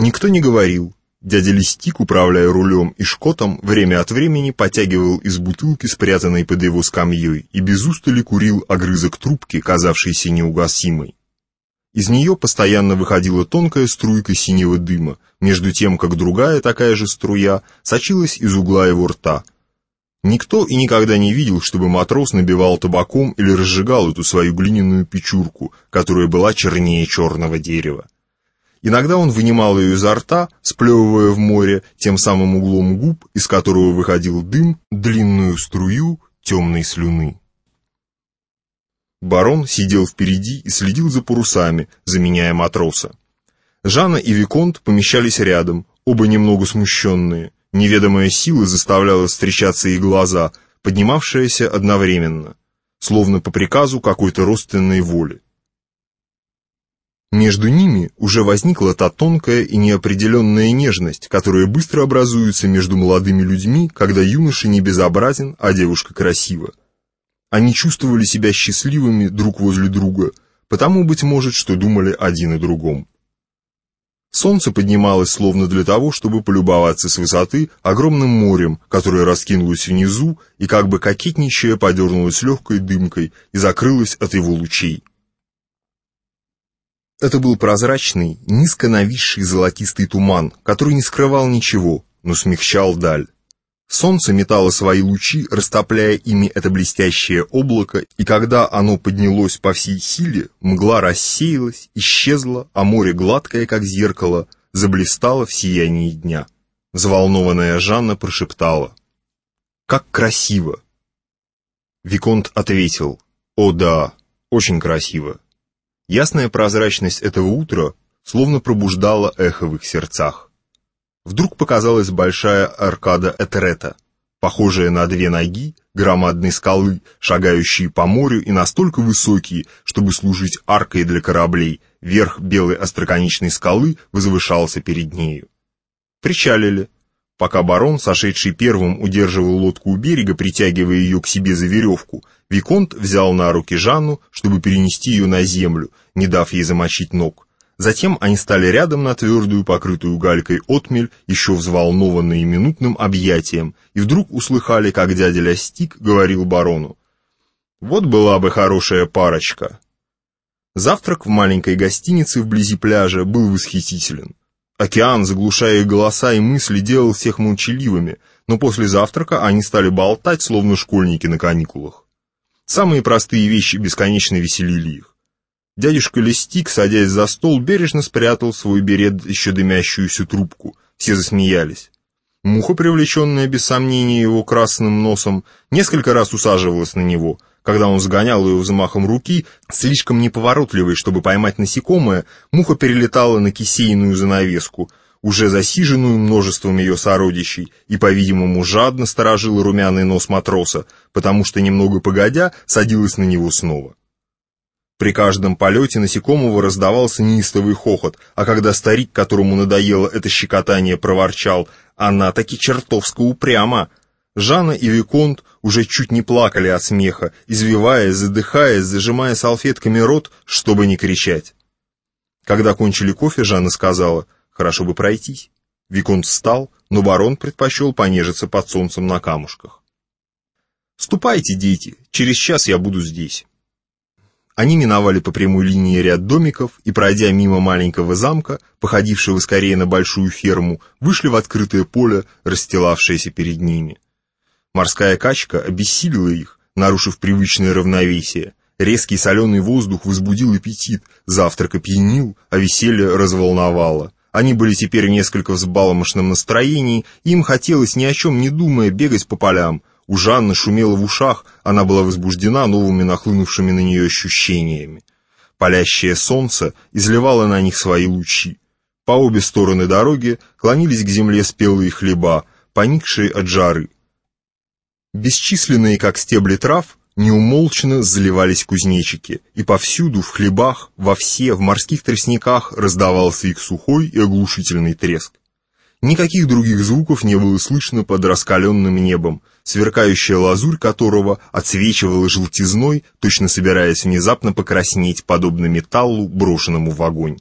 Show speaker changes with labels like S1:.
S1: Никто не говорил. Дядя Листик, управляя рулем и шкотом, время от времени потягивал из бутылки, спрятанной под его скамьей, и без устали курил огрызок трубки, казавшейся неугасимой. Из нее постоянно выходила тонкая струйка синего дыма, между тем, как другая такая же струя сочилась из угла его рта. Никто и никогда не видел, чтобы матрос набивал табаком или разжигал эту свою глиняную печурку, которая была чернее черного дерева. Иногда он вынимал ее изо рта, сплевывая в море тем самым углом губ, из которого выходил дым, длинную струю темной слюны. Барон сидел впереди и следил за парусами, заменяя матроса. Жанна и Виконт помещались рядом, оба немного смущенные. Неведомая сила заставляла встречаться их глаза, поднимавшаяся одновременно, словно по приказу какой-то родственной воли. Между ними уже возникла та тонкая и неопределенная нежность, которая быстро образуется между молодыми людьми, когда юноша не безобразен, а девушка красива. Они чувствовали себя счастливыми друг возле друга, потому, быть может, что думали один о другом. Солнце поднималось словно для того, чтобы полюбоваться с высоты огромным морем, которое раскинулось внизу и как бы кокетничая подернулось легкой дымкой и закрылось от его лучей. Это был прозрачный, низко нависший золотистый туман, который не скрывал ничего, но смягчал даль. Солнце метало свои лучи, растопляя ими это блестящее облако, и когда оно поднялось по всей силе, мгла рассеялась, исчезла, а море гладкое, как зеркало, заблистало в сиянии дня. Взволнованная Жанна прошептала. «Как красиво!» Виконт ответил. «О да, очень красиво!» Ясная прозрачность этого утра словно пробуждала эхо в их сердцах. Вдруг показалась большая аркада Этерета, похожая на две ноги, громадной скалы, шагающие по морю и настолько высокие, чтобы служить аркой для кораблей, верх белой остроконечной скалы возвышался перед нею. Причалили. Пока барон, сошедший первым, удерживал лодку у берега, притягивая ее к себе за веревку, Виконт взял на руки Жанну, чтобы перенести ее на землю, не дав ей замочить ног. Затем они стали рядом на твердую, покрытую галькой отмель, еще взволнованные минутным объятием, и вдруг услыхали, как дядя Лястик говорил барону. «Вот была бы хорошая парочка». Завтрак в маленькой гостинице вблизи пляжа был восхитителен. Океан, заглушая их голоса и мысли, делал всех молчаливыми, но после завтрака они стали болтать, словно школьники на каникулах. Самые простые вещи бесконечно веселили их. Дядюшка Листик, садясь за стол, бережно спрятал свой берет еще дымящуюся трубку. Все засмеялись. Муха, привлеченная без сомнения его красным носом, несколько раз усаживалась на него. Когда он сгонял ее взмахом руки, слишком неповоротливой, чтобы поймать насекомое, муха перелетала на кисейную занавеску, уже засиженную множеством ее сородичей, и, по-видимому, жадно сторожила румяный нос матроса, потому что, немного погодя, садилась на него снова. При каждом полете насекомого раздавался неистовый хохот, а когда старик, которому надоело это щекотание, проворчал «Она таки чертовско упряма!», Жанна и Виконт уже чуть не плакали от смеха, извиваясь, задыхаясь, зажимая салфетками рот, чтобы не кричать. Когда кончили кофе, Жанна сказала «Хорошо бы пройтись». Виконт встал, но барон предпочел понежиться под солнцем на камушках. «Ступайте, дети, через час я буду здесь». Они миновали по прямой линии ряд домиков и, пройдя мимо маленького замка, походившего скорее на большую ферму, вышли в открытое поле, расстилавшееся перед ними. Морская качка обессилила их, нарушив привычное равновесие. Резкий соленый воздух возбудил аппетит, завтрак опьянил, а веселье разволновало. Они были теперь в несколько взбаломошном настроении, им хотелось, ни о чем не думая, бегать по полям, у Жанны шумело в ушах, она была возбуждена новыми нахлынувшими на нее ощущениями. Палящее солнце изливало на них свои лучи. По обе стороны дороги клонились к земле спелые хлеба, поникшие от жары. Бесчисленные, как стебли трав, неумолчно заливались кузнечики, и повсюду, в хлебах, во все, в морских тростниках раздавался их сухой и оглушительный треск. Никаких других звуков не было слышно под раскаленным небом, сверкающая лазурь которого отсвечивала желтизной, точно собираясь внезапно покраснеть, подобно металлу, брошенному в огонь.